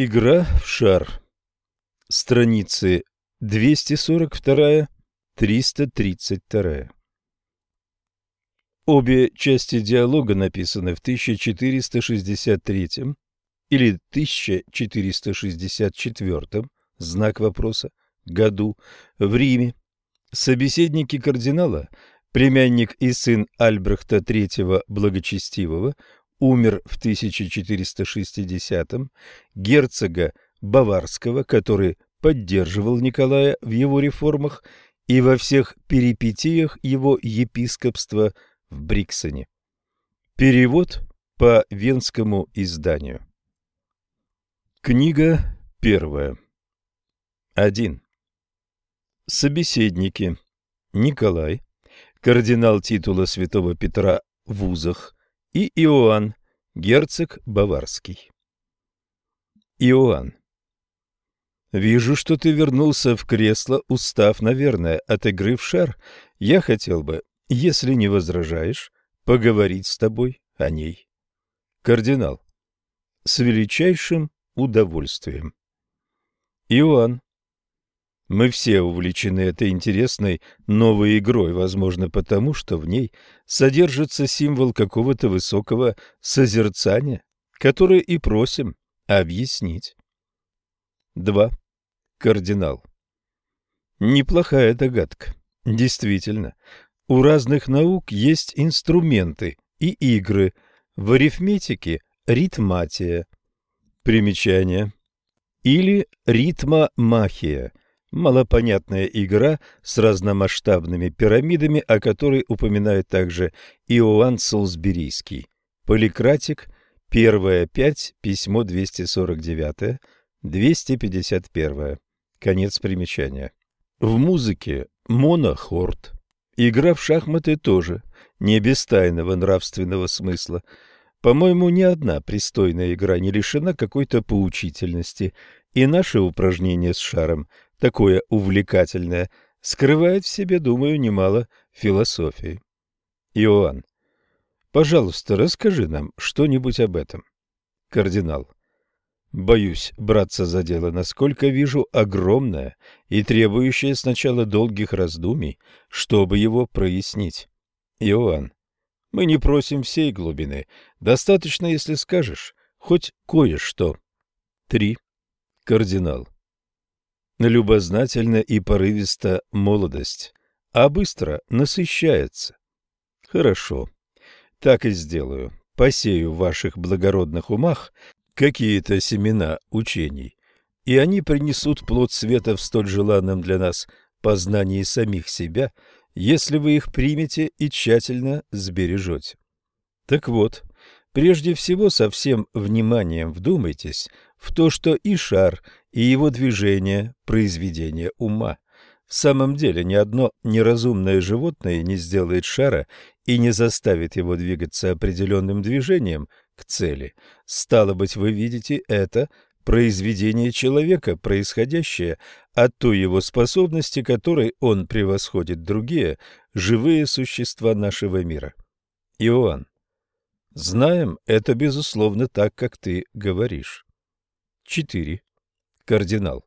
Игра в шар. Страницы 242-332. Обе части диалога написаны в 1463 или 1464 знак вопроса году в Риме. Собеседники кардинала, племянник и сын Альбрехта III Благочестивого, умер в 1460-м, герцога Баварского, который поддерживал Николая в его реформах и во всех перипетиях его епископства в Бриксоне. Перевод по венскому изданию. Книга первая. 1. Собеседники. Николай, кардинал титула святого Петра в Узах, и Иоанн, герцог Баварский. Иоанн. Вижу, что ты вернулся в кресло, устав, наверное, от игры в шар. Я хотел бы, если не возражаешь, поговорить с тобой о ней. Кардинал. С величайшим удовольствием. Иоанн. Мы все увлечены этой интересной новой игрой, возможно, потому что в ней содержится символ какого-то высокого созерцания, которое и просим объяснить. 2. Кардинал. Неплохая догадка. Действительно, у разных наук есть инструменты и игры. В арифметике – ритматия. Примечание. Или ритмомахия – Малопонятная игра с разномасштабными пирамидами, о которой упоминает также Иоанн Солсберийский. Поликратик, первая 5, письмо 249, 251. Конец примечания. В музыке монохорд. Игра в шахматы тоже, не без тайного нравственного смысла. По-моему, ни одна пристойная игра не лишена какой-то поучительности, и наше упражнение с шаром – такое увлекательное, скрывает в себе, думаю, немало философии. Иоанн, пожалуйста, расскажи нам что-нибудь об этом. Кардинал, боюсь браться за дело, насколько вижу, огромное и требующее сначала долгих раздумий, чтобы его прояснить. Иоанн, мы не просим всей глубины, достаточно, если скажешь хоть кое-что. Три. Кардинал. Любознательна и порывиста молодость, а быстро насыщается. Хорошо, так и сделаю. Посею в ваших благородных умах какие-то семена учений, и они принесут плод света в столь желанном для нас познании самих себя, если вы их примете и тщательно сбережете. Так вот, прежде всего со всем вниманием вдумайтесь в то, что и шар, и его движение – произведение ума. В самом деле ни одно неразумное животное не сделает шара и не заставит его двигаться определенным движением к цели. Стало быть, вы видите это произведение человека, происходящее от той его способности, которой он превосходит другие живые существа нашего мира. Иоанн. Знаем это, безусловно, так, как ты говоришь. 4. Кардинал.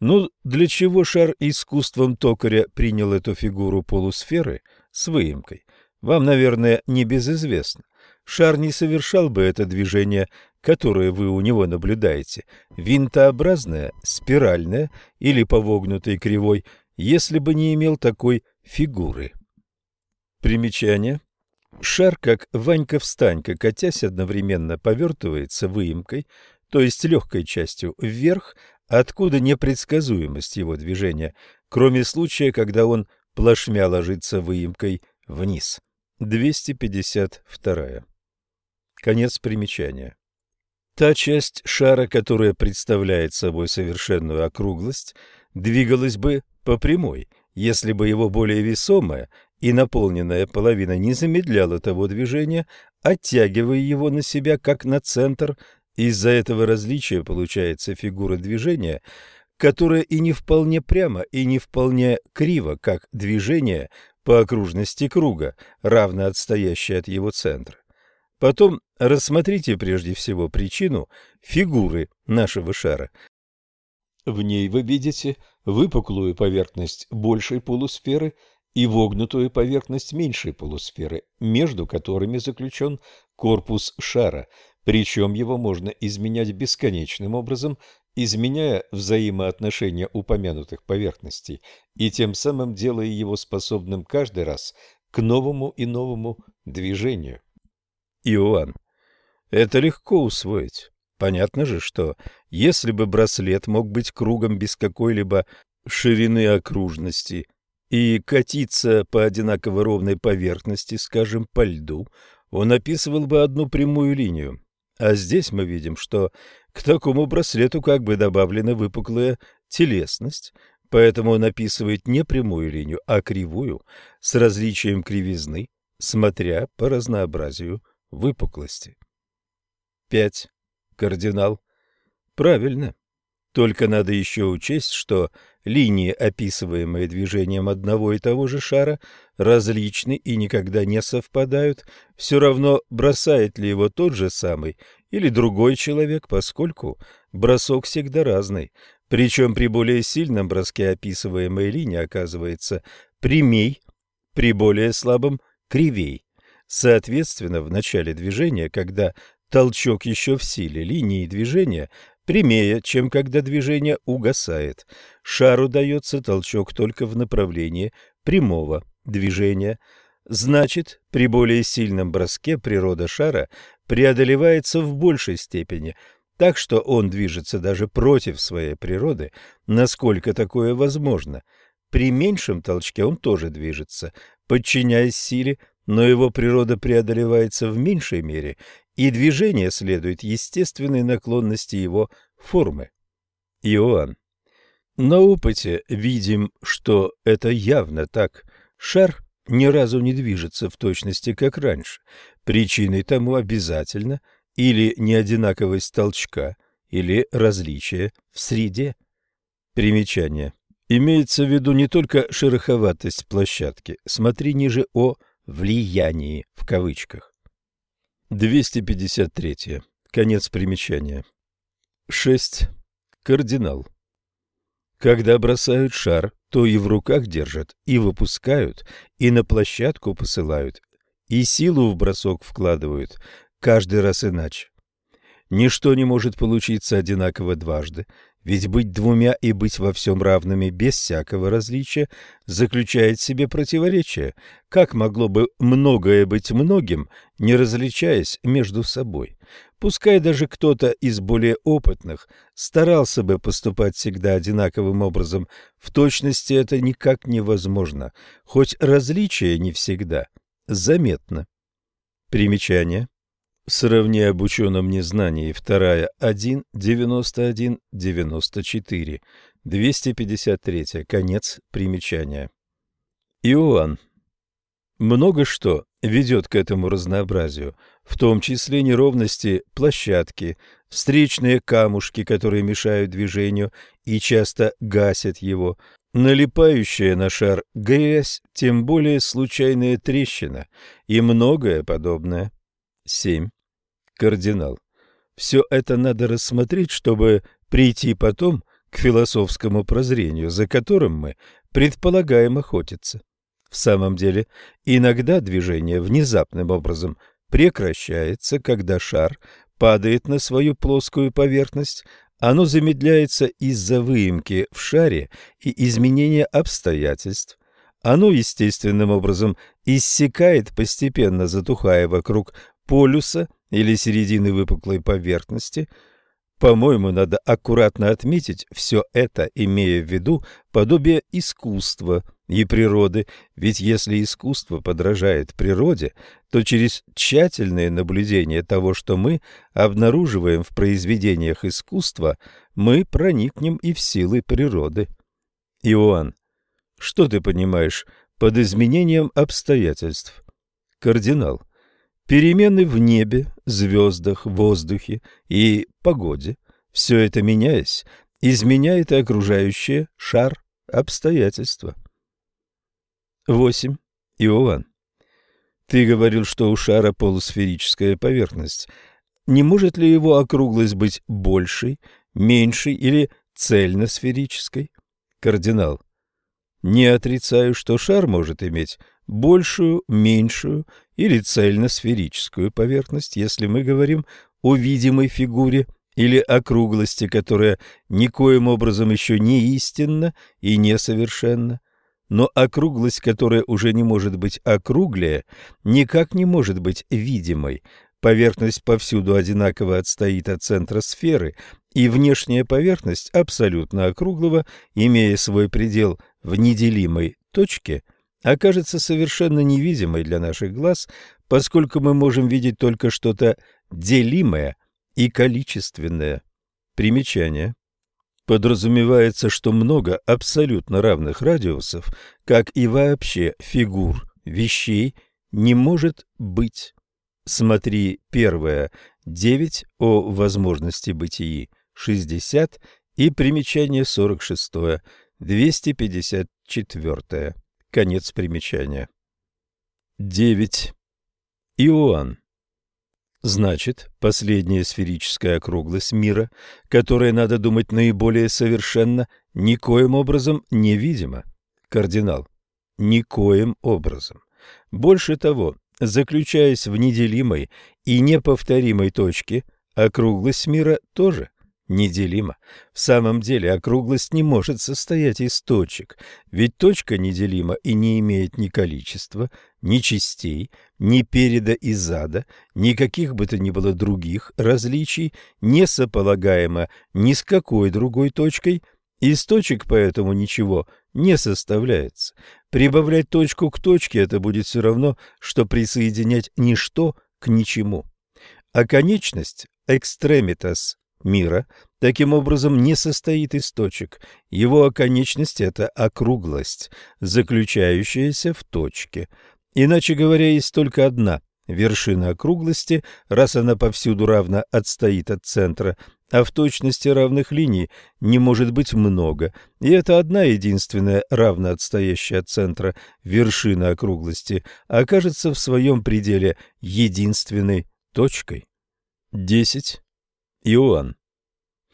Ну, для чего шар искусством токаря принял эту фигуру полусферы с выемкой, вам, наверное, не безызвестно. Шар не совершал бы это движение, которое вы у него наблюдаете, винтообразное, спиральное или повогнутой кривой, если бы не имел такой фигуры. Примечание. Шар, как Ванька-встанька, катясь одновременно, повертывается выемкой, то есть легкой частью вверх, откуда непредсказуемость его движения, кроме случая, когда он плашмя ложится выемкой вниз. 252. Конец примечания. Та часть шара, которая представляет собой совершенную округлость, двигалась бы по прямой, если бы его более весомая и наполненная половина не замедляла того движения, оттягивая его на себя как на центр из-за этого различия получается фигура движения, которая и не вполне прямо, и не вполне криво, как движение по окружности круга, равно отстоящее от его центра. Потом рассмотрите прежде всего причину фигуры нашего шара. В ней вы видите выпуклую поверхность большей полусферы и вогнутую поверхность меньшей полусферы, между которыми заключен корпус шара, причем его можно изменять бесконечным образом, изменяя взаимоотношения упомянутых поверхностей и тем самым делая его способным каждый раз к новому и новому движению. Иоанн. Это легко усвоить. Понятно же, что если бы браслет мог быть кругом без какой-либо ширины окружности и катиться по одинаково ровной поверхности, скажем, по льду, он описывал бы одну прямую линию. А здесь мы видим, что к такому браслету как бы добавлена выпуклая телесность, поэтому он описывает не прямую линию, а кривую, с различием кривизны, смотря по разнообразию выпуклости. 5. Кардинал. Правильно. Только надо еще учесть, что линии, описываемые движением одного и того же шара, различны и никогда не совпадают, все равно бросает ли его тот же самый или другой человек, поскольку бросок всегда разный. Причем при более сильном броске описываемая линия оказывается прямей, при более слабом – кривей. Соответственно, в начале движения, когда толчок еще в силе, линии движения прямее, чем когда движение угасает. Шару дается толчок только в направлении прямого движения. Значит, при более сильном броске природа шара преодолевается в большей степени, так что он движется даже против своей природы, насколько такое возможно. При меньшем толчке он тоже движется, подчиняясь силе, но его природа преодолевается в меньшей мере, и движение следует естественной наклонности его формы. Иоанн. На опыте видим, что это явно так. Шар ни разу не движется в точности, как раньше. Причиной тому обязательно или неодинаковость толчка, или различие в среде. Примечание. Имеется в виду не только шероховатость площадки, смотри ниже о «влиянии» в кавычках. 253. Конец примечания. 6. Кардинал. Когда бросают шар, то и в руках держат, и выпускают, и на площадку посылают, и силу в бросок вкладывают, каждый раз иначе. Ничто не может получиться одинаково дважды, ведь быть двумя и быть во всем равными без всякого различия заключает в себе противоречие. Как могло бы многое быть многим, не различаясь между собой? Пускай даже кто-то из более опытных старался бы поступать всегда одинаковым образом, в точности это никак невозможно, хоть различие не всегда заметно. Примечание. Сравни об ученом незнании. Вторая 1, 91, 94. 253. Конец примечания. Иоанн. Много что ведет к этому разнообразию, в том числе неровности площадки, встречные камушки, которые мешают движению и часто гасят его, налипающая на шар грязь, тем более случайная трещина и многое подобное. 7 кардинал. Все это надо рассмотреть, чтобы прийти потом к философскому прозрению, за которым мы предполагаем охотиться. В самом деле, иногда движение внезапным образом прекращается, когда шар падает на свою плоскую поверхность, оно замедляется из-за выемки в шаре и изменения обстоятельств. Оно естественным образом иссякает, постепенно затухая вокруг полюса или середины выпуклой поверхности. По-моему, надо аккуратно отметить все это, имея в виду подобие искусства и природы, ведь если искусство подражает природе, то через тщательное наблюдение того, что мы обнаруживаем в произведениях искусства, мы проникнем и в силы природы. Иоанн, что ты понимаешь под изменением обстоятельств? Кардинал, Перемены в небе, звездах, воздухе и погоде, все это меняясь, изменяет и окружающее шар обстоятельства. 8. Иоанн. Ты говорил, что у шара полусферическая поверхность. Не может ли его округлость быть большей, меньшей или цельносферической? Кардинал. Не отрицаю, что шар может иметь большую, меньшую или цельносферическую поверхность, если мы говорим о видимой фигуре или округлости, которая никоим образом еще не истинна и несовершенна. Но округлость, которая уже не может быть округлее, никак не может быть видимой. Поверхность повсюду одинаково отстоит от центра сферы, и внешняя поверхность абсолютно округлого, имея свой предел в неделимой точке, окажется совершенно невидимой для наших глаз, поскольку мы можем видеть только что-то делимое и количественное. Примечание. Подразумевается, что много абсолютно равных радиусов, как и вообще фигур, вещей, не может быть. Смотри первое 9 о возможности бытии 60 и примечание 46 254 конец примечания. 9. Иоанн Значит, последняя сферическая округлость мира, которая, надо думать, наиболее совершенно, никоим образом невидима. Кардинал. Никоим образом. Больше того, заключаясь в неделимой и неповторимой точке, округлость мира тоже неделима. В самом деле округлость не может состоять из точек, ведь точка неделима и не имеет ни количества, ни частей, ни переда и зада, никаких бы то ни было других различий, не сополагаема ни с какой другой точкой, из точек поэтому ничего не составляется. Прибавлять точку к точке – это будет все равно, что присоединять ничто к ничему. А конечность – экстремитас мира таким образом не состоит из точек. Его оконечность – это округлость, заключающаяся в точке. Иначе говоря, есть только одна вершина округлости, раз она повсюду равно отстоит от центра, а в точности равных линий не может быть много, и это одна единственная равно отстоящая от центра вершина округлости окажется в своем пределе единственной точкой. 10. Иоанн.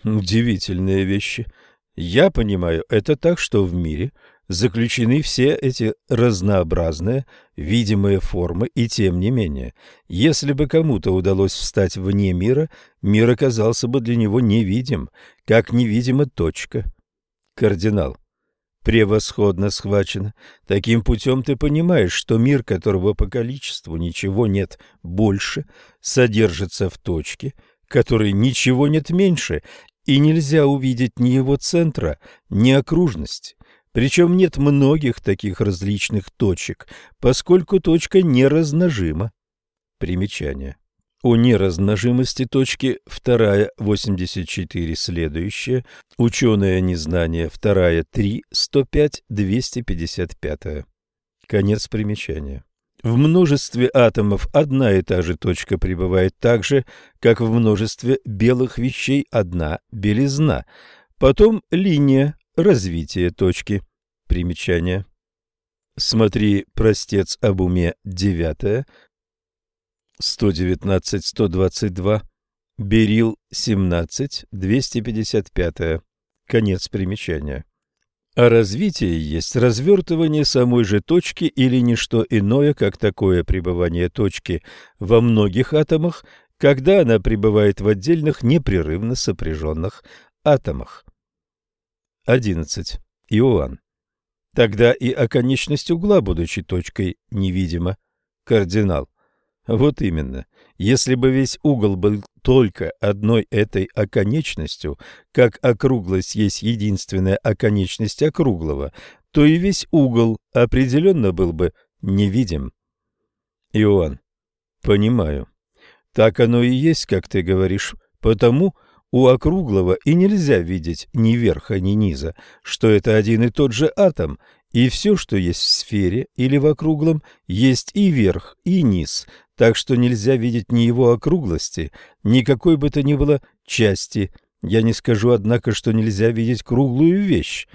Удивительные вещи. Я понимаю это так, что в мире заключены все эти разнообразные видимые формы, и тем не менее, если бы кому-то удалось встать вне мира, мир оказался бы для него невидим, как невидима точка. Кардинал. Превосходно схвачено. Таким путем ты понимаешь, что мир, которого по количеству ничего нет больше, содержится в точке – которой ничего нет меньше, и нельзя увидеть ни его центра, ни окружности. Причем нет многих таких различных точек, поскольку точка неразножима. Примечание. У неразножимости точки вторая 84 следующая, ученое незнание вторая 3 105 255. Конец примечания. В множестве атомов одна и та же точка пребывает так же, как в множестве белых вещей одна белизна. Потом линия развития точки. Примечание. Смотри «Простец об уме» 9, 119-122, Берил 17, 255. Конец примечания. А развитие есть развертывание самой же точки или ничто иное, как такое пребывание точки во многих атомах, когда она пребывает в отдельных непрерывно сопряженных атомах. 11. Иоанн. Тогда и оконечность угла, будучи точкой, невидима. Кардинал. Вот именно. Если бы весь угол был только одной этой оконечностью, как округлость есть единственная оконечность округлого, то и весь угол определенно был бы невидим. Иоанн. Понимаю. Так оно и есть, как ты говоришь, потому у округлого и нельзя видеть ни верха, ни низа, что это один и тот же атом, и все, что есть в сфере или в округлом, есть и верх, и низ, так что нельзя видеть ни его округлости, ни какой бы то ни было части. Я не скажу, однако, что нельзя видеть круглую вещь.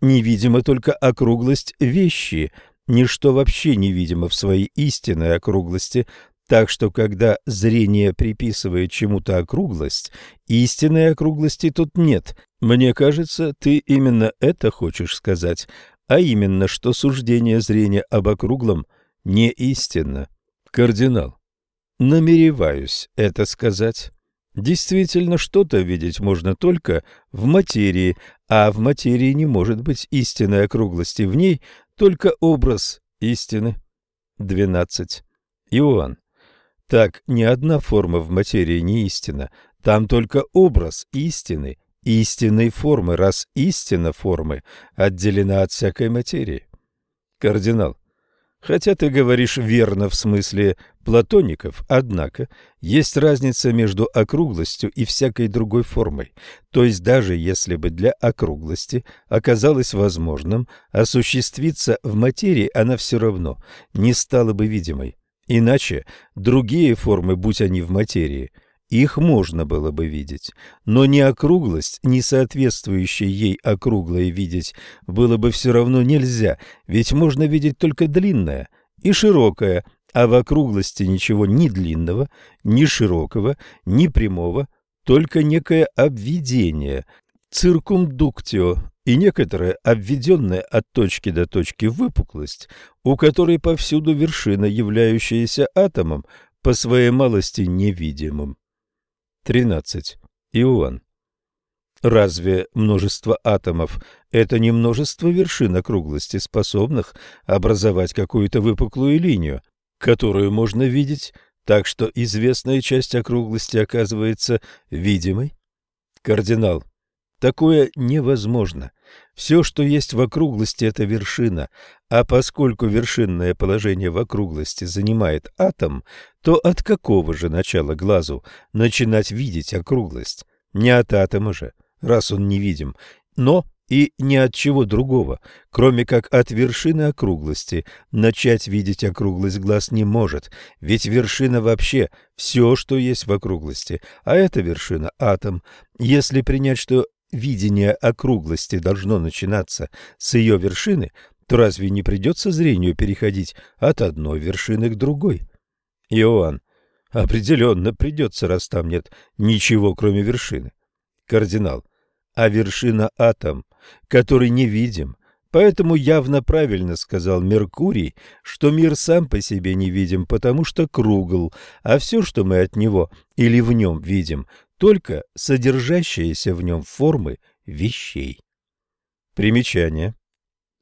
Невидима только округлость вещи, ничто вообще не видимо в своей истинной округлости, так что когда зрение приписывает чему-то округлость, истинной округлости тут нет. Мне кажется, ты именно это хочешь сказать, а именно, что суждение зрения об округлом не истинно. Кардинал. Намереваюсь это сказать. Действительно, что-то видеть можно только в материи, а в материи не может быть истинной округлости, в ней только образ истины. 12. Иоанн. Так ни одна форма в материи не истина, там только образ истины, истинной формы, раз истина формы отделена от всякой материи. Кардинал, хотя ты говоришь верно в смысле платоников, однако есть разница между округлостью и всякой другой формой, то есть даже если бы для округлости оказалось возможным осуществиться в материи, она все равно не стала бы видимой. Иначе другие формы, будь они в материи, их можно было бы видеть, но ни округлость, ни соответствующая ей округлое видеть было бы все равно нельзя, ведь можно видеть только длинное и широкое, а в округлости ничего ни длинного, ни широкого, ни прямого, только некое обведение, циркумдуктио и некоторая обведенная от точки до точки выпуклость, у которой повсюду вершина, являющаяся атомом, по своей малости невидимым. 13. Иоанн. Разве множество атомов – это не множество вершин округлости, способных образовать какую-то выпуклую линию, которую можно видеть, так что известная часть округлости оказывается видимой? Кардинал. Такое невозможно. Все, что есть в округлости, это вершина, а поскольку вершинное положение в округлости занимает атом, то от какого же начала глазу начинать видеть округлость? Не от атома же, раз он невидим, но и ни от чего другого, кроме как от вершины округлости. Начать видеть округлость глаз не может, ведь вершина вообще все, что есть в округлости, а эта вершина – атом. Если принять, что видение округлости должно начинаться с ее вершины, то разве не придется зрению переходить от одной вершины к другой? Иоанн. Определенно придется, раз там нет ничего, кроме вершины. Кардинал. А вершина атом, который не видим. Поэтому явно правильно сказал Меркурий, что мир сам по себе не видим, потому что кругл, а все, что мы от него или в нем видим, только содержащиеся в нем формы вещей. Примечание.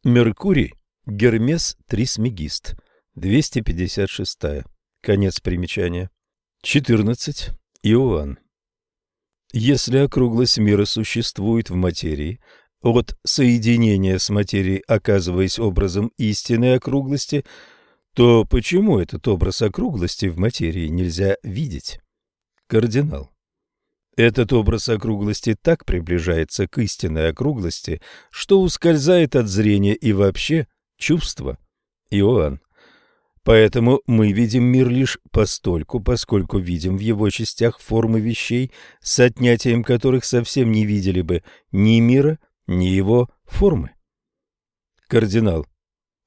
Меркурий, Гермес Трисмегист, 256. Конец примечания. 14. Иоанн. Если округлость мира существует в материи, от соединения с материей, оказываясь образом истинной округлости, то почему этот образ округлости в материи нельзя видеть? Кардинал. Этот образ округлости так приближается к истинной округлости, что ускользает от зрения и вообще чувства. Иоанн. Поэтому мы видим мир лишь постольку, поскольку видим в его частях формы вещей, с отнятием которых совсем не видели бы ни мира, ни его формы. Кардинал.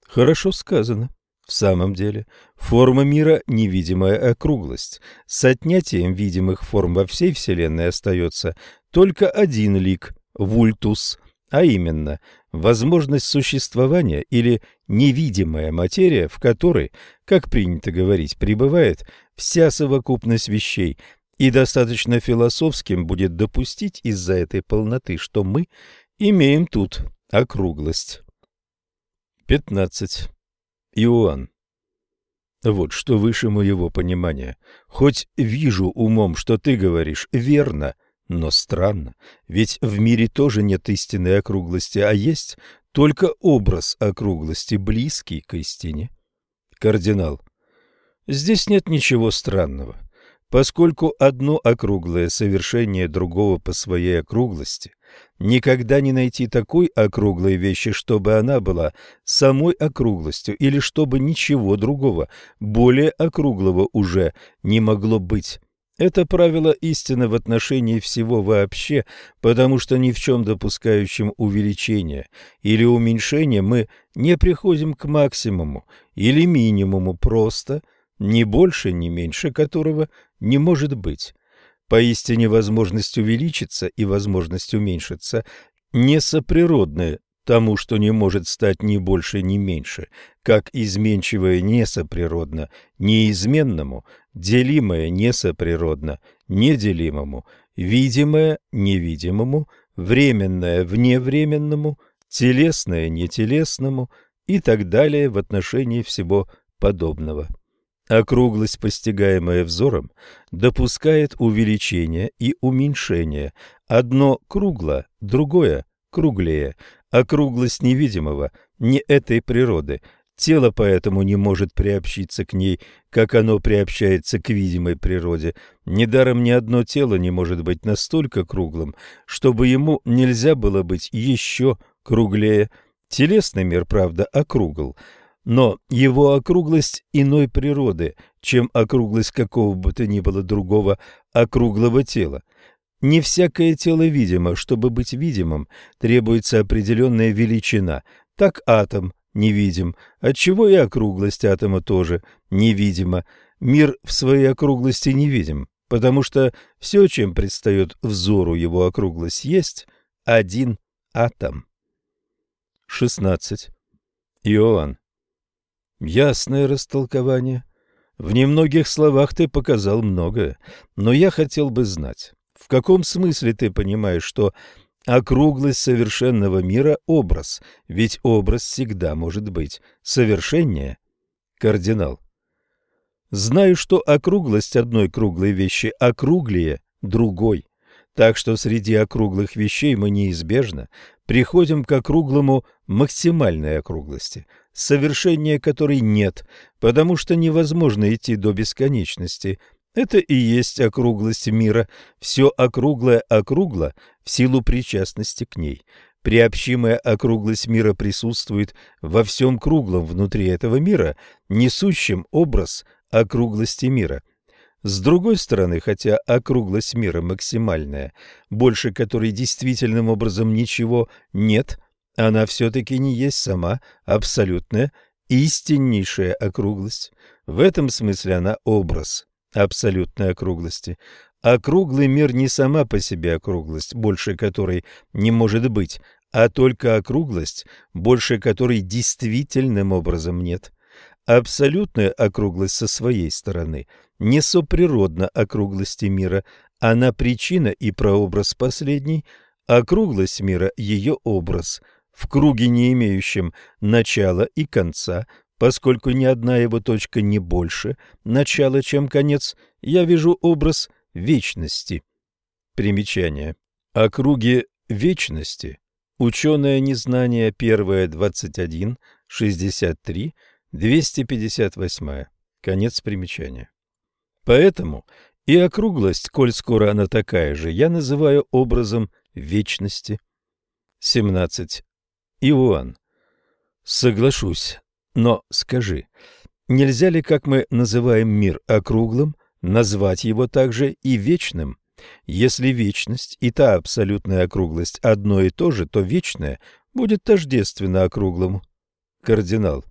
Хорошо сказано. В самом деле, форма мира – невидимая округлость. С отнятием видимых форм во всей Вселенной остается только один лик – вультус, а именно возможность существования или невидимая материя, в которой, как принято говорить, пребывает вся совокупность вещей, и достаточно философским будет допустить из-за этой полноты, что мы имеем тут округлость. 15. Иоанн. Вот что выше моего понимания. Хоть вижу умом, что ты говоришь верно, но странно, ведь в мире тоже нет истинной округлости, а есть только образ округлости, близкий к истине. Кардинал. Здесь нет ничего странного, поскольку одно округлое совершение другого по своей округлости Никогда не найти такой округлой вещи, чтобы она была самой округлостью, или чтобы ничего другого, более округлого уже не могло быть. Это правило истины в отношении всего вообще, потому что ни в чем допускающем увеличения или уменьшения мы не приходим к максимуму или минимуму просто, ни больше, ни меньше которого не может быть. Поистине возможность увеличиться и возможность уменьшиться не соприродны тому, что не может стать ни больше, ни меньше, как изменчивое несоприродно неизменному, делимое несоприродно неделимому, видимое невидимому, временное вневременному, телесное нетелесному и так далее в отношении всего подобного. Округлость, постигаемая взором, допускает увеличение и уменьшение. Одно кругло, другое круглее. Округлость невидимого не этой природы. Тело поэтому не может приобщиться к ней, как оно приобщается к видимой природе. Недаром ни одно тело не может быть настолько круглым, чтобы ему нельзя было быть еще круглее. Телесный мир, правда, округл, но его округлость иной природы, чем округлость какого бы то ни было другого округлого тела. Не всякое тело видимо, чтобы быть видимым, требуется определенная величина. Так атом невидим, отчего и округлость атома тоже невидима. Мир в своей округлости невидим, потому что все, чем предстает взору его округлость, есть один атом. 16. Иоанн. Ясное растолкование. В немногих словах ты показал многое, но я хотел бы знать, в каком смысле ты понимаешь, что округлость совершенного мира – образ, ведь образ всегда может быть совершеннее? Кардинал. Знаю, что округлость одной круглой вещи округлее другой, так что среди округлых вещей мы неизбежно приходим к округлому максимальной округлости, совершения которой нет, потому что невозможно идти до бесконечности. Это и есть округлость мира, все округлое округло в силу причастности к ней. Приобщимая округлость мира присутствует во всем круглом внутри этого мира, несущем образ округлости мира. С другой стороны, хотя округлость мира максимальная, больше которой действительным образом ничего нет, она все-таки не есть сама абсолютная, истиннейшая округлость. В этом смысле она образ абсолютной округлости. Округлый мир не сама по себе округлость, больше которой не может быть, а только округлость, больше которой действительным образом нет. Абсолютная округлость со своей стороны не соприродна округлости мира, она причина и прообраз последней, округлость мира – ее образ, в круге, не имеющем начала и конца, поскольку ни одна его точка не больше начала, чем конец, я вижу образ вечности. Примечание. О круге вечности ученое незнание 1, 21, 63, 258. Конец примечания. Поэтому и округлость, коль скоро она такая же, я называю образом вечности. 17. Иоанн. Соглашусь, но скажи, нельзя ли, как мы называем мир округлым, назвать его также и вечным? Если вечность и та абсолютная округлость одно и то же, то вечное будет тождественно округлому. Кардинал.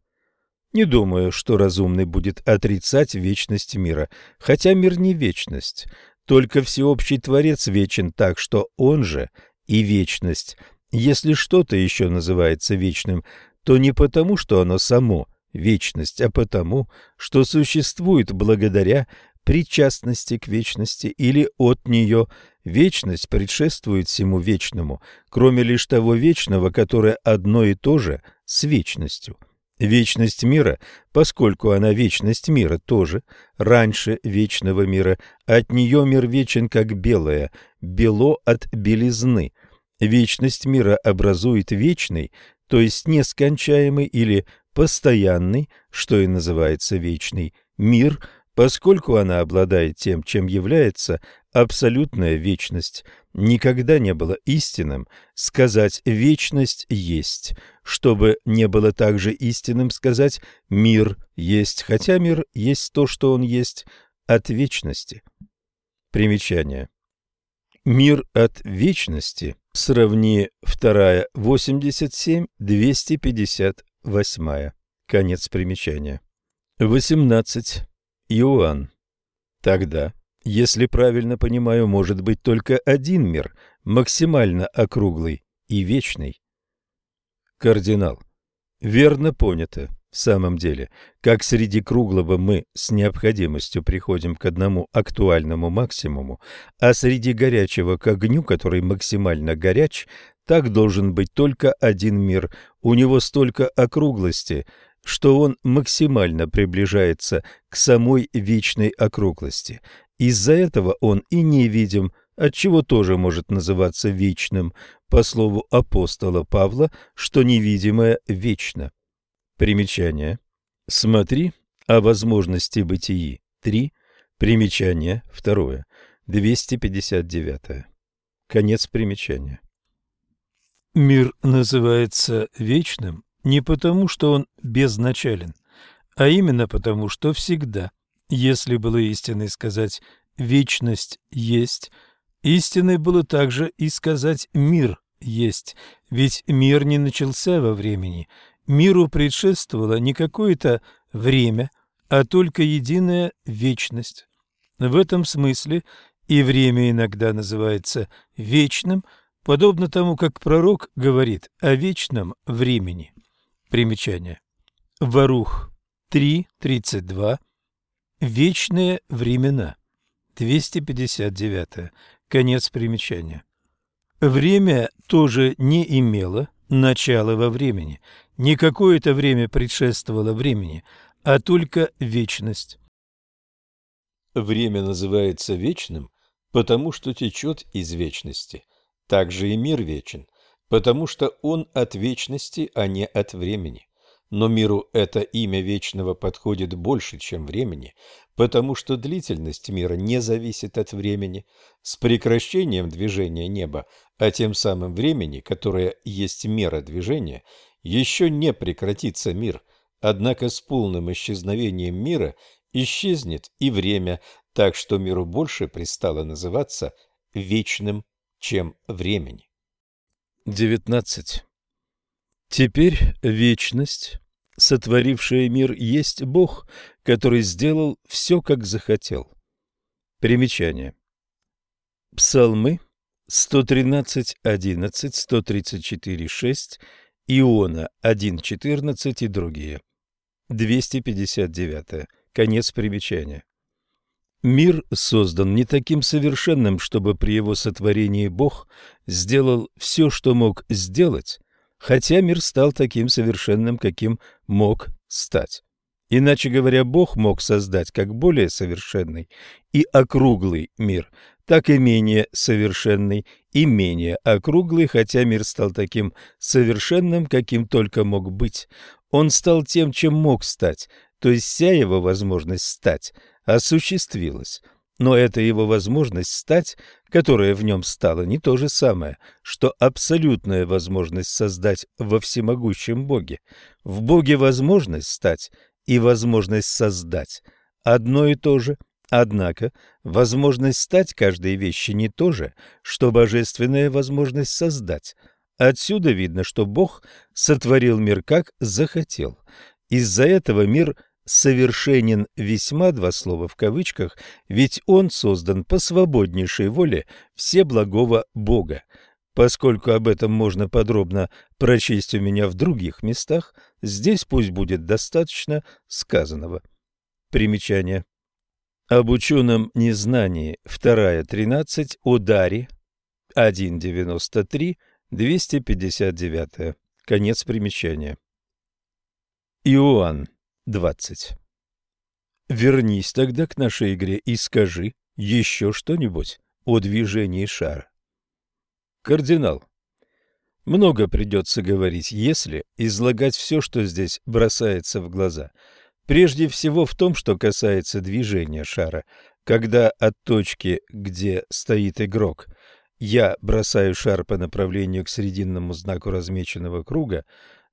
Не думаю, что разумный будет отрицать вечность мира, хотя мир не вечность, только всеобщий Творец вечен так, что Он же и вечность. Если что-то еще называется вечным, то не потому, что оно само вечность, а потому, что существует благодаря причастности к вечности или от нее. Вечность предшествует всему вечному, кроме лишь того вечного, которое одно и то же с вечностью. Вечность мира, поскольку она вечность мира тоже, раньше вечного мира, от нее мир вечен как белое, бело от белизны. Вечность мира образует вечный, то есть нескончаемый или постоянный, что и называется вечный, мир, поскольку она обладает тем, чем является абсолютная вечность – никогда не было истинным сказать «вечность есть», чтобы не было также истинным сказать «мир есть», хотя мир есть то, что он есть от вечности. Примечание. Мир от вечности. Сравни 2, 87, 258. Конец примечания. 18. Иоанн. Тогда, если правильно понимаю, может быть только один мир, максимально округлый и вечный. Кардинал. Верно понято. В самом деле, как среди круглого мы с необходимостью приходим к одному актуальному максимуму, а среди горячего к огню, который максимально горяч, так должен быть только один мир. У него столько округлости, что он максимально приближается к самой вечной округлости. Из-за этого он и невидим, отчего тоже может называться вечным, по слову апостола Павла, что невидимое вечно. Примечание. Смотри о возможности бытии. 3. Примечание. Второе. 259. Конец примечания. Мир называется вечным не потому, что он безначален, а именно потому, что всегда, если было истиной сказать «вечность есть», истиной было также и сказать «мир есть», ведь мир не начался во времени – Миру предшествовало не какое-то время, а только единая вечность. В этом смысле и время иногда называется вечным, подобно тому, как пророк говорит о вечном времени. Примечание. Варух 3.32. Вечные времена. 259. Конец примечания. Время тоже не имело начала во времени – не какое-то время предшествовало времени, а только вечность. Время называется вечным, потому что течет из вечности. Также и мир вечен, потому что он от вечности, а не от времени. Но миру это имя вечного подходит больше, чем времени, потому что длительность мира не зависит от времени. С прекращением движения неба, а тем самым времени, которое есть мера движения – еще не прекратится мир, однако с полным исчезновением мира исчезнет и время, так что миру больше пристало называться вечным, чем времени. 19. Теперь вечность, сотворившая мир, есть Бог, который сделал все, как захотел. Примечание. Псалмы 113.11, 134.6 Иона 1.14 и другие. 259. Конец примечания. Мир создан не таким совершенным, чтобы при его сотворении Бог сделал все, что мог сделать, хотя мир стал таким совершенным, каким мог стать. Иначе говоря, Бог мог создать как более совершенный и округлый мир, так и менее совершенный и менее округлый, хотя мир стал таким совершенным, каким только мог быть. Он стал тем, чем мог стать, то есть вся его возможность стать осуществилась. Но эта его возможность стать, которая в нем стала, не то же самое, что абсолютная возможность создать во всемогущем Боге. В Боге возможность стать и возможность создать одно и то же – Однако возможность стать каждой вещи не то же, что божественная возможность создать. Отсюда видно, что Бог сотворил мир как захотел. Из-за этого мир совершенен весьма два слова в кавычках, ведь он создан по свободнейшей воле всеблагого Бога. Поскольку об этом можно подробно прочесть у меня в других местах, здесь пусть будет достаточно сказанного. Примечание. Об ученом незнании. Вторая, 13. Ударе. 1.93. 259. Конец примечания. Иоанн. 20. Вернись тогда к нашей игре и скажи еще что-нибудь о движении шара. Кардинал. Много придется говорить, если излагать все, что здесь бросается в глаза – Прежде всего в том, что касается движения шара. Когда от точки, где стоит игрок, я бросаю шар по направлению к срединному знаку размеченного круга,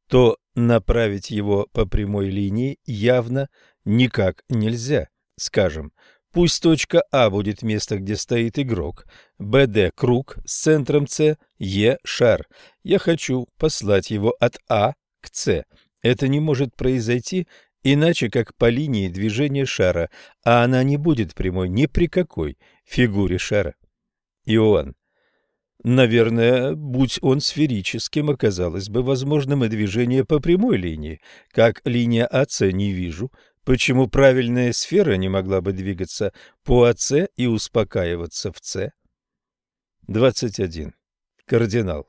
то направить его по прямой линии явно никак нельзя. Скажем, Пусть точка А будет место, где стоит игрок, БД – круг с центром С, Е – шар. Я хочу послать его от А к С. Это не может произойти иначе как по линии движения шара, а она не будет прямой ни при какой фигуре шара. Иоанн. Наверное, будь он сферическим, оказалось бы возможным и движение по прямой линии. Как линия АС не вижу, почему правильная сфера не могла бы двигаться по АС и успокаиваться в С. 21. Кардинал.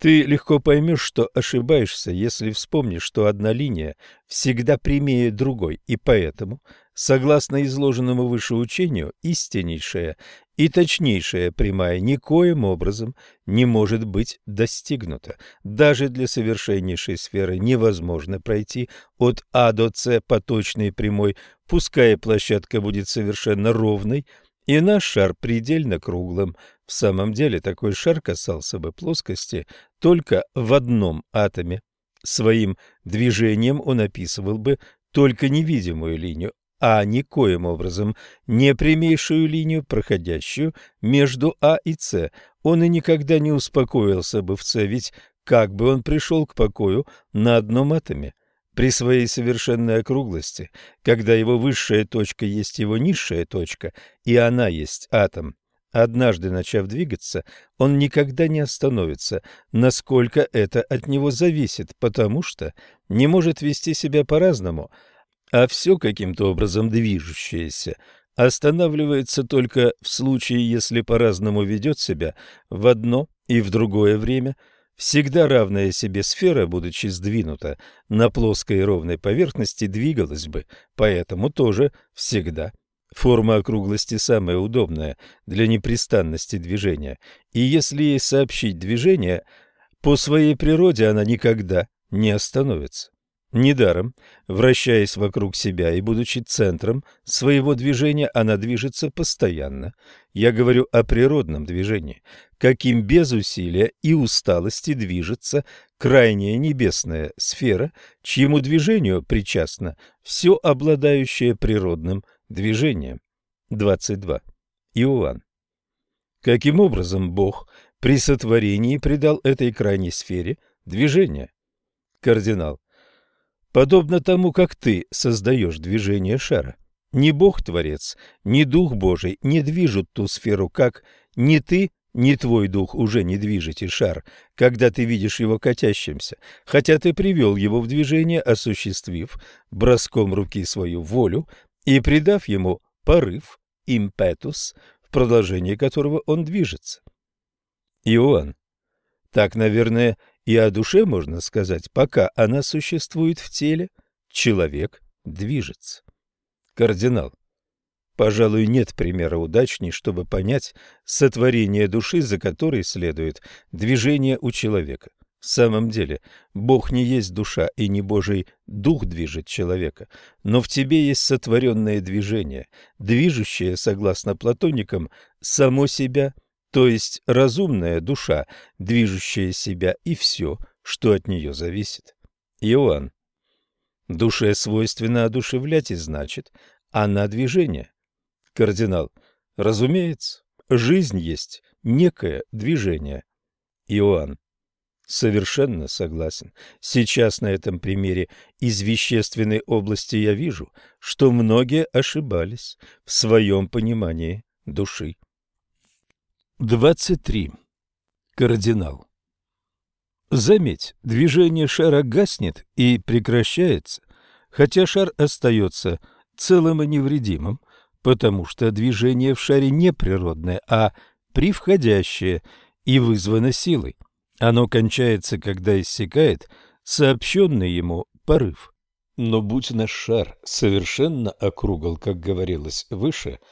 Ты легко поймешь, что ошибаешься, если вспомнишь, что одна линия всегда прямее другой, и поэтому, согласно изложенному выше учению, истиннейшая и точнейшая прямая никоим образом не может быть достигнута. Даже для совершеннейшей сферы невозможно пройти от А до С по точной прямой, пускай площадка будет совершенно ровной, и наш шар предельно круглым. В самом деле такой шар касался бы плоскости только в одном атоме. Своим движением он описывал бы только невидимую линию, а никоим образом не прямейшую линию, проходящую между А и С. Он и никогда не успокоился бы в С, ведь как бы он пришел к покою на одном атоме? При своей совершенной округлости, когда его высшая точка есть его низшая точка, и она есть атом, однажды начав двигаться, он никогда не остановится, насколько это от него зависит, потому что не может вести себя по-разному, а все каким-то образом движущееся останавливается только в случае, если по-разному ведет себя в одно и в другое время – Всегда равная себе сфера, будучи сдвинута на плоской и ровной поверхности, двигалась бы, поэтому тоже всегда. Форма округлости самая удобная для непрестанности движения, и если ей сообщить движение, по своей природе она никогда не остановится. Недаром, вращаясь вокруг себя и будучи центром своего движения, она движется постоянно. Я говорю о природном движении, каким без усилия и усталости движется крайняя небесная сфера, чьему движению причастно все обладающее природным движением. 22. Иоанн. Каким образом Бог при сотворении придал этой крайней сфере движение? Кардинал. Подобно тому, как ты создаешь движение шара. Ни Бог-творец, ни Дух Божий не движут ту сферу, как ни ты, ни твой дух уже не движете шар, когда ты видишь его катящимся, хотя ты привел его в движение, осуществив броском руки свою волю и придав ему порыв, импетус, в продолжении которого он движется. Иоанн. Так, наверное, и о душе можно сказать, пока она существует в теле, человек движется. Кардинал. Пожалуй, нет примера удачней, чтобы понять сотворение души, за которой следует движение у человека. В самом деле, Бог не есть душа, и не Божий дух движет человека, но в тебе есть сотворенное движение, движущее, согласно платоникам, само себя – то есть разумная душа, движущая себя и все, что от нее зависит. Иоанн. Душе свойственно одушевлять и значит, она движение. Кардинал. Разумеется, жизнь есть некое движение. Иоанн. Совершенно согласен. Сейчас на этом примере из вещественной области я вижу, что многие ошибались в своем понимании души. 23. Кардинал. Заметь, движение шара гаснет и прекращается, хотя шар остается целым и невредимым, потому что движение в шаре не природное, а привходящее и вызвано силой. Оно кончается, когда иссякает сообщенный ему порыв. Но будь наш шар совершенно округл, как говорилось выше, —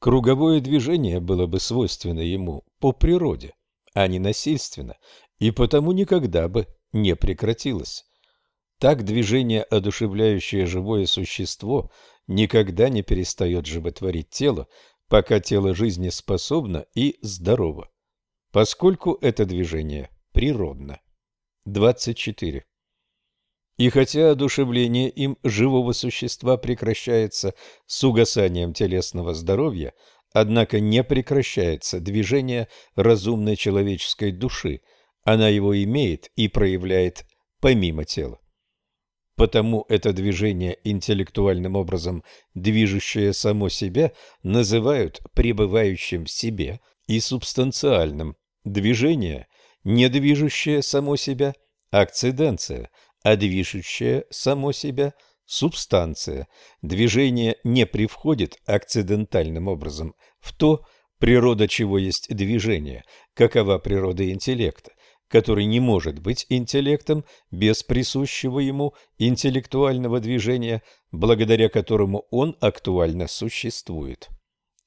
Круговое движение было бы свойственно ему по природе, а не насильственно, и потому никогда бы не прекратилось. Так движение, одушевляющее живое существо, никогда не перестает животворить тело, пока тело жизнеспособно и здорово, поскольку это движение природно. 24. И хотя одушевление им живого существа прекращается с угасанием телесного здоровья, однако не прекращается движение разумной человеческой души, она его имеет и проявляет помимо тела. Потому это движение, интеллектуальным образом движущее само себя, называют пребывающим в себе и субстанциальным. Движение, не движущее само себя, акциденция – а движущее само себя – субстанция. Движение не привходит акцидентальным образом в то, природа чего есть движение, какова природа интеллекта, который не может быть интеллектом без присущего ему интеллектуального движения, благодаря которому он актуально существует.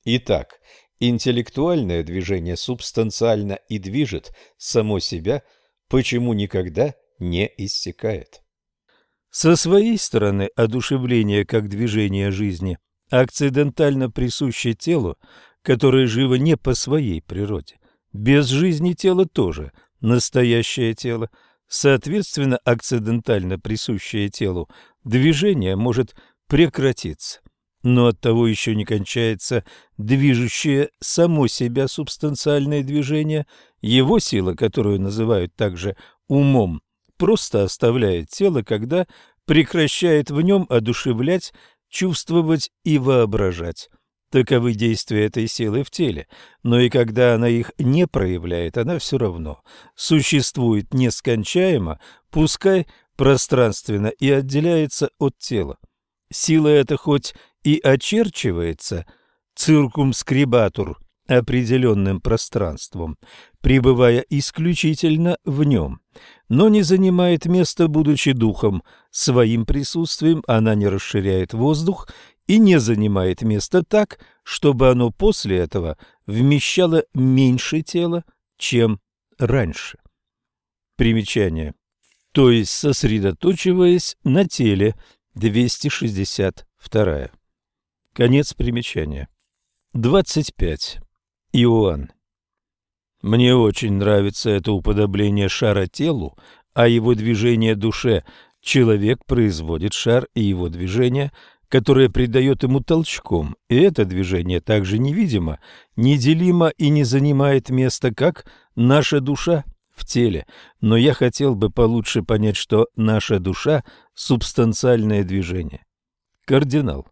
Итак, интеллектуальное движение субстанциально и движет само себя, почему никогда не иссякает. Со своей стороны одушевление как движение жизни акцидентально присуще телу, которое живо не по своей природе. Без жизни тело тоже настоящее тело. Соответственно, акцидентально присущее телу движение может прекратиться, но от того еще не кончается движущее само себя субстанциальное движение, его сила, которую называют также умом, просто оставляет тело, когда прекращает в нем одушевлять, чувствовать и воображать. Таковы действия этой силы в теле, но и когда она их не проявляет, она все равно существует нескончаемо, пускай пространственно и отделяется от тела. Сила эта хоть и очерчивается циркумскрибатур определенным пространством, пребывая исключительно в нем, но не занимает места, будучи духом. Своим присутствием она не расширяет воздух и не занимает места так, чтобы оно после этого вмещало меньше тела, чем раньше. Примечание. То есть сосредоточиваясь на теле 262. Конец примечания. 25. Иоанн. Мне очень нравится это уподобление шара телу, а его движение душе. Человек производит шар и его движение, которое придает ему толчком, и это движение также невидимо, неделимо и не занимает места, как наша душа в теле. Но я хотел бы получше понять, что наша душа – субстанциальное движение. Кардинал.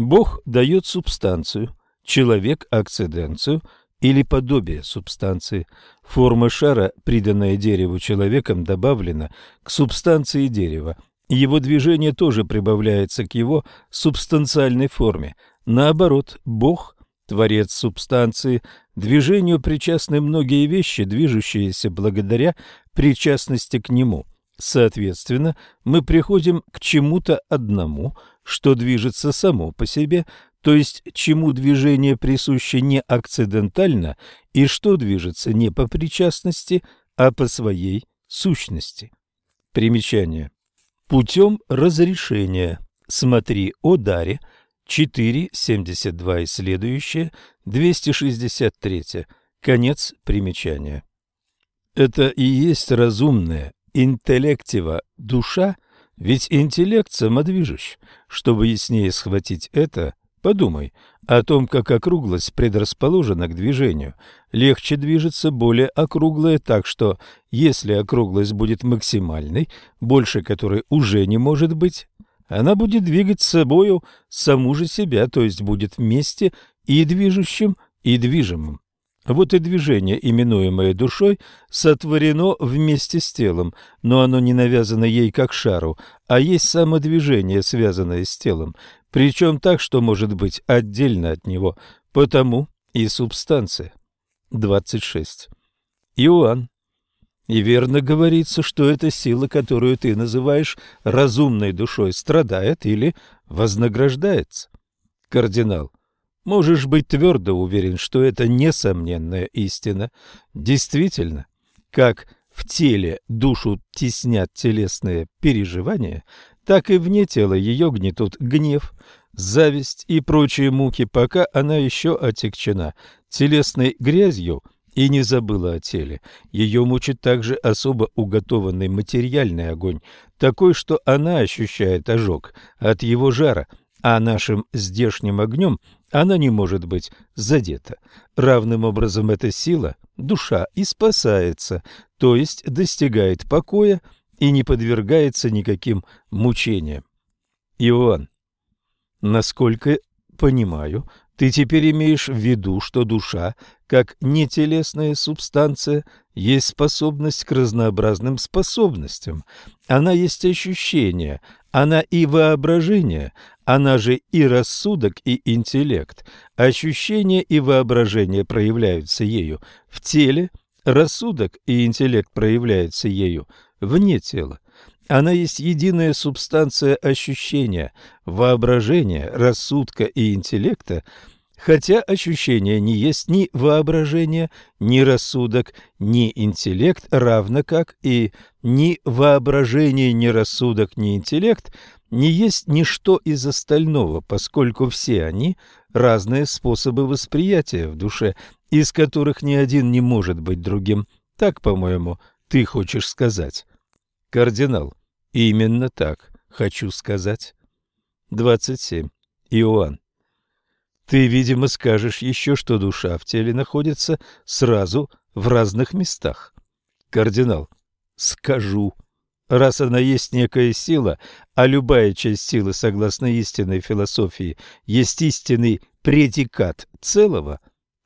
Бог дает субстанцию, человек – акциденцию – или подобие субстанции. Форма шара, приданная дереву человеком, добавлена к субстанции дерева. Его движение тоже прибавляется к его субстанциальной форме. Наоборот, Бог, творец субстанции, движению причастны многие вещи, движущиеся благодаря причастности к нему. Соответственно, мы приходим к чему-то одному, что движется само по себе, то есть чему движение присуще не акцидентально и что движется не по причастности, а по своей сущности. Примечание. Путем разрешения. Смотри о даре 4.72 и следующее, 263. Конец примечания. Это и есть разумная, интеллектива душа, ведь интеллект самодвижущ. Чтобы яснее схватить это, Подумай о том, как округлость предрасположена к движению. Легче движется более округлая, так что если округлость будет максимальной, больше которой уже не может быть, она будет двигать собою саму же себя, то есть будет вместе и движущим, и движимым. Вот и движение, именуемое душой, сотворено вместе с телом, но оно не навязано ей как шару, а есть самодвижение, связанное с телом, причем так, что может быть отдельно от него, потому и субстанция. 26. Иоанн. И верно говорится, что эта сила, которую ты называешь разумной душой, страдает или вознаграждается. Кардинал. Можешь быть твердо уверен, что это несомненная истина. Действительно, как в теле душу теснят телесные переживания, так и вне тела ее гнетут гнев, зависть и прочие муки, пока она еще отягчена телесной грязью и не забыла о теле. Ее мучит также особо уготованный материальный огонь, такой, что она ощущает ожог от его жара, а нашим здешним огнем она не может быть задета. Равным образом эта сила, душа, и спасается, то есть достигает покоя и не подвергается никаким мучениям. Иоанн, насколько понимаю, ты теперь имеешь в виду, что душа, как нетелесная субстанция, есть способность к разнообразным способностям. Она есть ощущение, она и воображение, она же и рассудок, и интеллект. Ощущение и воображение проявляются ею в теле, рассудок и интеллект проявляются ею вне тела. Она есть единая субстанция ощущения, воображения, рассудка и интеллекта, хотя ощущение не есть ни воображение, ни рассудок, ни интеллект, равно как и ни воображение, ни рассудок, ни интеллект не есть ничто из остального, поскольку все они – разные способы восприятия в душе, из которых ни один не может быть другим. Так, по-моему, ты хочешь сказать. Кардинал. Именно так хочу сказать. 27. Иоанн. Ты, видимо, скажешь еще, что душа в теле находится сразу в разных местах. Кардинал. Скажу. Раз она есть некая сила, а любая часть силы, согласно истинной философии, есть истинный предикат целого,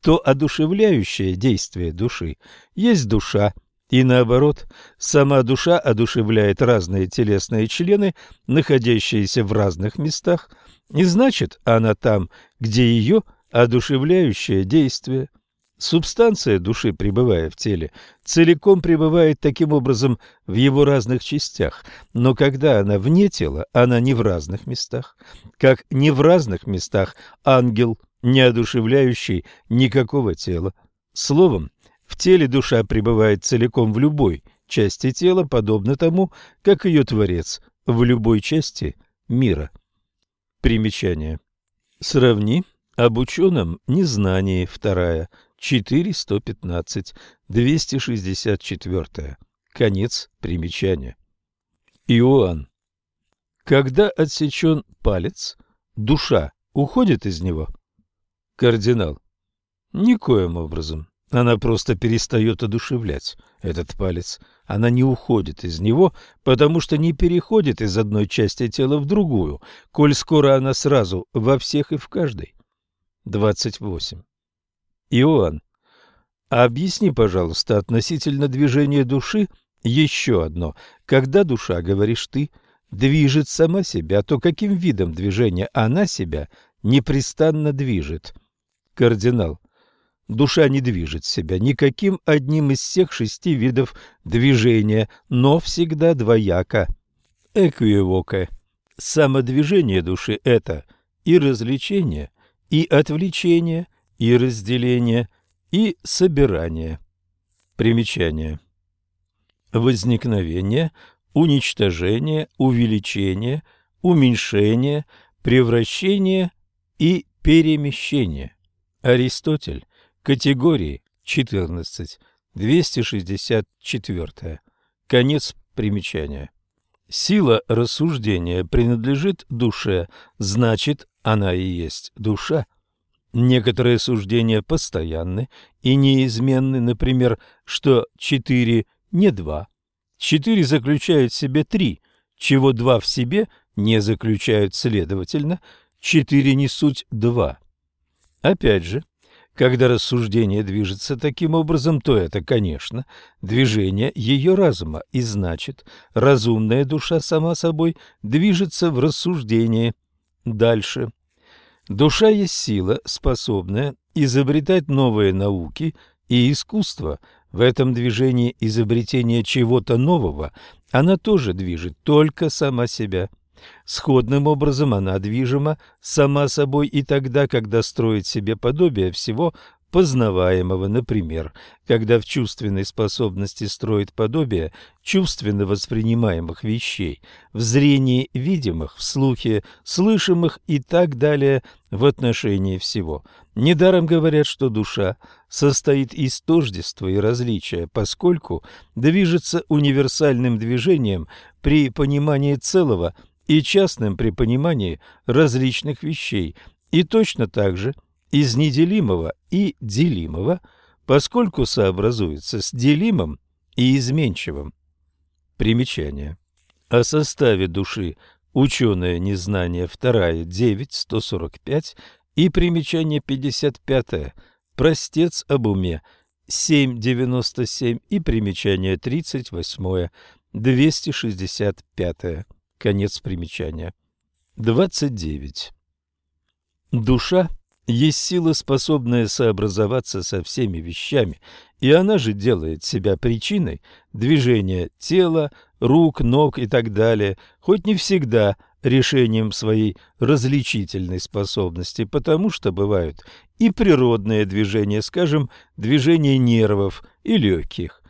то одушевляющее действие души есть душа, и наоборот, сама душа одушевляет разные телесные члены, находящиеся в разных местах, и значит, она там, где ее одушевляющее действие. Субстанция души, пребывая в теле, целиком пребывает таким образом в его разных частях, но когда она вне тела, она не в разных местах, как не в разных местах ангел, не одушевляющий никакого тела. Словом, в теле душа пребывает целиком в любой части тела, подобно тому, как ее Творец в любой части мира. Примечание. Сравни об ученом незнании, вторая, 4.115, 264. Конец примечания. Иоанн. Когда отсечен палец, душа уходит из него? Кардинал. Никоим образом. Она просто перестает одушевлять этот палец. Она не уходит из него, потому что не переходит из одной части тела в другую, коль скоро она сразу во всех и в каждой. 28. Иоанн, а объясни, пожалуйста, относительно движения души еще одно. Когда душа, говоришь ты, движет сама себя, то каким видом движения она себя непрестанно движет? Кардинал, Душа не движет себя никаким одним из всех шести видов движения, но всегда двояко. Эквивока. Самодвижение души – это и развлечение, и отвлечение, и разделение, и собирание. Примечание. Возникновение, уничтожение, увеличение, уменьшение, превращение и перемещение. Аристотель Категории 14. 264. Конец примечания. Сила рассуждения принадлежит душе, значит, она и есть душа. Некоторые суждения постоянны и неизменны, например, что 4 не 2. 4 заключают в себе 3, чего 2 в себе не заключают, следовательно, 4 не суть 2. Опять же, когда рассуждение движется таким образом, то это, конечно, движение ее разума, и значит, разумная душа сама собой движется в рассуждении. Дальше. Душа есть сила, способная изобретать новые науки и искусство. В этом движении изобретения чего-то нового она тоже движет только сама себя. Сходным образом она движима сама собой и тогда, когда строит себе подобие всего познаваемого, например, когда в чувственной способности строит подобие чувственно воспринимаемых вещей, в зрении видимых, в слухе слышимых и так далее в отношении всего. Недаром говорят, что душа состоит из тождества и различия, поскольку движется универсальным движением при понимании целого и частным при понимании различных вещей, и точно так же – из неделимого и делимого, поскольку сообразуется с делимым и изменчивым. Примечание. О составе души ученое незнание 2, 9, 145 и примечание 55, простец об уме 7.97 и примечание 38, 265, конец примечания. 29. Душа есть сила, способная сообразоваться со всеми вещами, и она же делает себя причиной движения тела, рук, ног и так далее, хоть не всегда решением своей различительной способности, потому что бывают и природные движения, скажем, движения нервов и легких.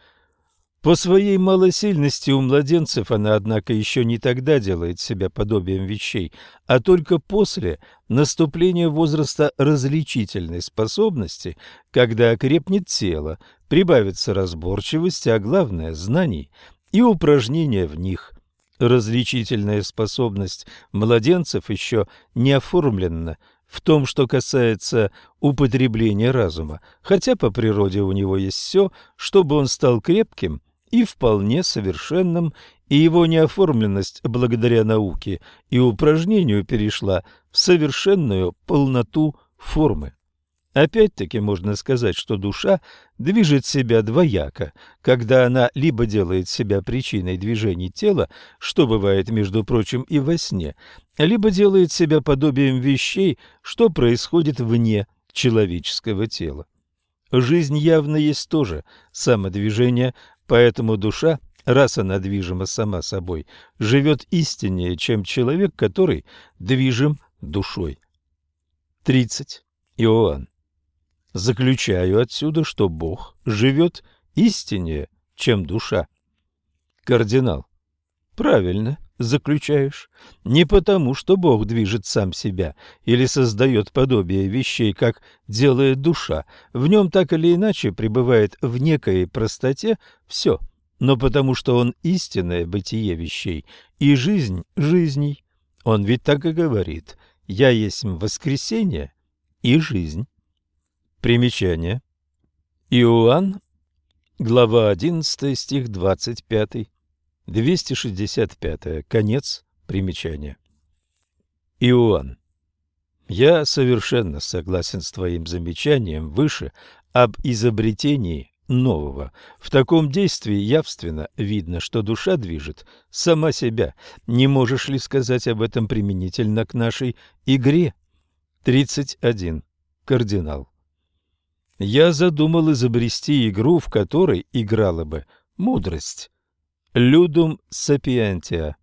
По своей малосильности у младенцев она, однако, еще не тогда делает себя подобием вещей, а только после наступления возраста различительной способности, когда окрепнет тело, прибавится разборчивость, а главное – знаний и упражнения в них. Различительная способность младенцев еще не оформлена в том, что касается употребления разума, хотя по природе у него есть все, чтобы он стал крепким – и вполне совершенным, и его неоформленность благодаря науке и упражнению перешла в совершенную полноту формы. Опять-таки можно сказать, что душа движет себя двояко, когда она либо делает себя причиной движений тела, что бывает, между прочим, и во сне, либо делает себя подобием вещей, что происходит вне человеческого тела. Жизнь явно есть тоже самодвижение, Поэтому душа, раз она движима сама собой, живет истиннее, чем человек, который движим душой. 30. Иоанн. Заключаю отсюда, что Бог живет истиннее, чем душа. Кардинал. Правильно заключаешь. Не потому, что Бог движет сам себя или создает подобие вещей, как делает душа. В нем так или иначе пребывает в некой простоте все, но потому, что Он истинное бытие вещей и жизнь жизней. Он ведь так и говорит «Я есть воскресение и жизнь». Примечание. Иоанн, глава 11, стих 25. 265. -е. Конец примечания. Иоанн. Я совершенно согласен с твоим замечанием выше об изобретении нового. В таком действии явственно видно, что душа движет сама себя. Не можешь ли сказать об этом применительно к нашей игре? 31. Кардинал. Я задумал изобрести игру, в которой играла бы мудрость. Людум сапиентия.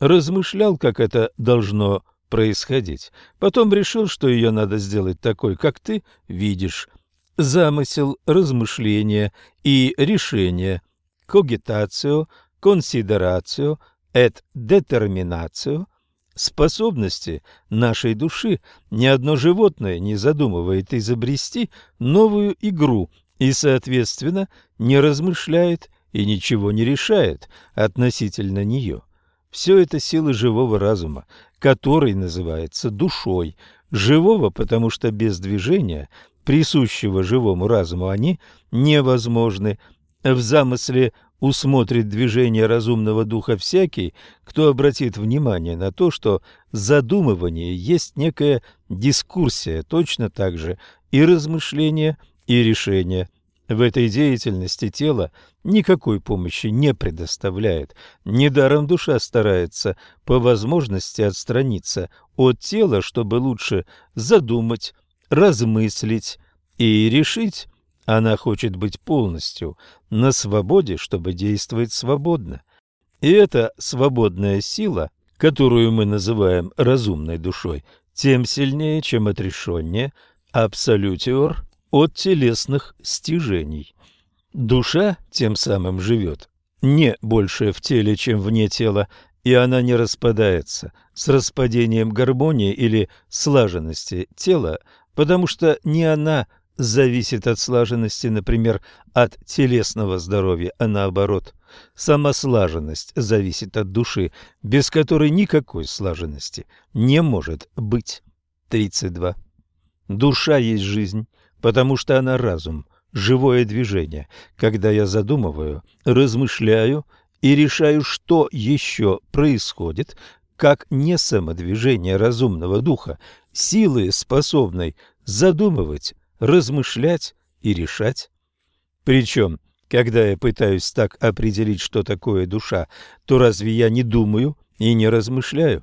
Размышлял, как это должно происходить. Потом решил, что ее надо сделать такой, как ты видишь. Замысел, размышление и решение, когитацию, консидерацию, эт детерминацию, способности нашей души ни одно животное не задумывает изобрести новую игру и, соответственно, не размышляет и ничего не решает относительно нее. Все это силы живого разума, который называется душой. Живого, потому что без движения, присущего живому разуму, они невозможны. В замысле усмотрит движение разумного духа всякий, кто обратит внимание на то, что задумывание есть некая дискурсия, точно так же и размышление, и решение. В этой деятельности тело никакой помощи не предоставляет. Недаром душа старается по возможности отстраниться от тела, чтобы лучше задумать, размыслить и решить. Она хочет быть полностью на свободе, чтобы действовать свободно. И эта свободная сила, которую мы называем разумной душой, тем сильнее, чем отрешеннее, абсолютиор от телесных стяжений. Душа тем самым живет не больше в теле, чем вне тела, и она не распадается с распадением гармонии или слаженности тела, потому что не она зависит от слаженности, например, от телесного здоровья, а наоборот. Сама слаженность зависит от души, без которой никакой слаженности не может быть. 32. Душа есть жизнь, потому что она разум, живое движение. Когда я задумываю, размышляю и решаю, что еще происходит, как не самодвижение разумного духа, силы, способной задумывать, размышлять и решать. Причем, когда я пытаюсь так определить, что такое душа, то разве я не думаю и не размышляю?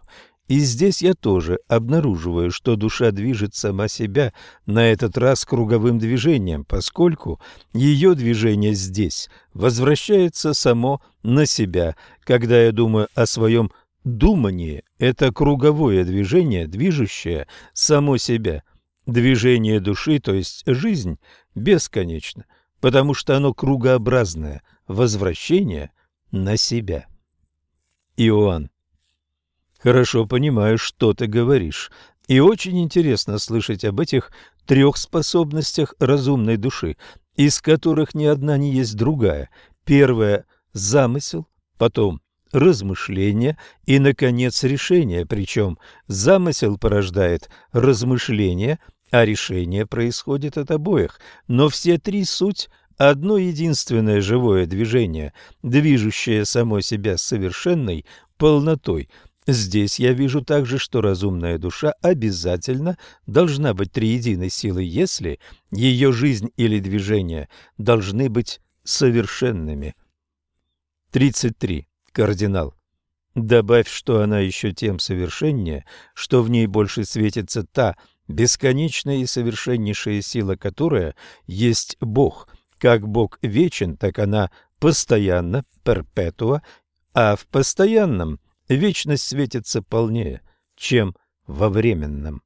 И здесь я тоже обнаруживаю, что душа движет сама себя, на этот раз круговым движением, поскольку ее движение здесь возвращается само на себя. Когда я думаю о своем думании, это круговое движение, движущее само себя. Движение души, то есть жизнь, бесконечно, потому что оно кругообразное, возвращение на себя. Иоанн Хорошо понимаю, что ты говоришь, и очень интересно слышать об этих трех способностях разумной души, из которых ни одна не есть другая. Первая – замысел, потом размышление и, наконец, решение, причем замысел порождает размышление, а решение происходит от обоих, но все три суть – одно единственное живое движение, движущее само себя совершенной полнотой – Здесь я вижу также, что разумная душа обязательно должна быть триединой силой, если ее жизнь или движение должны быть совершенными. 33. Кардинал. Добавь, что она еще тем совершеннее, что в ней больше светится та бесконечная и совершеннейшая сила, которая есть Бог. Как Бог вечен, так она постоянно, перпетуа, а в постоянном – вечность светится полнее, чем во временном.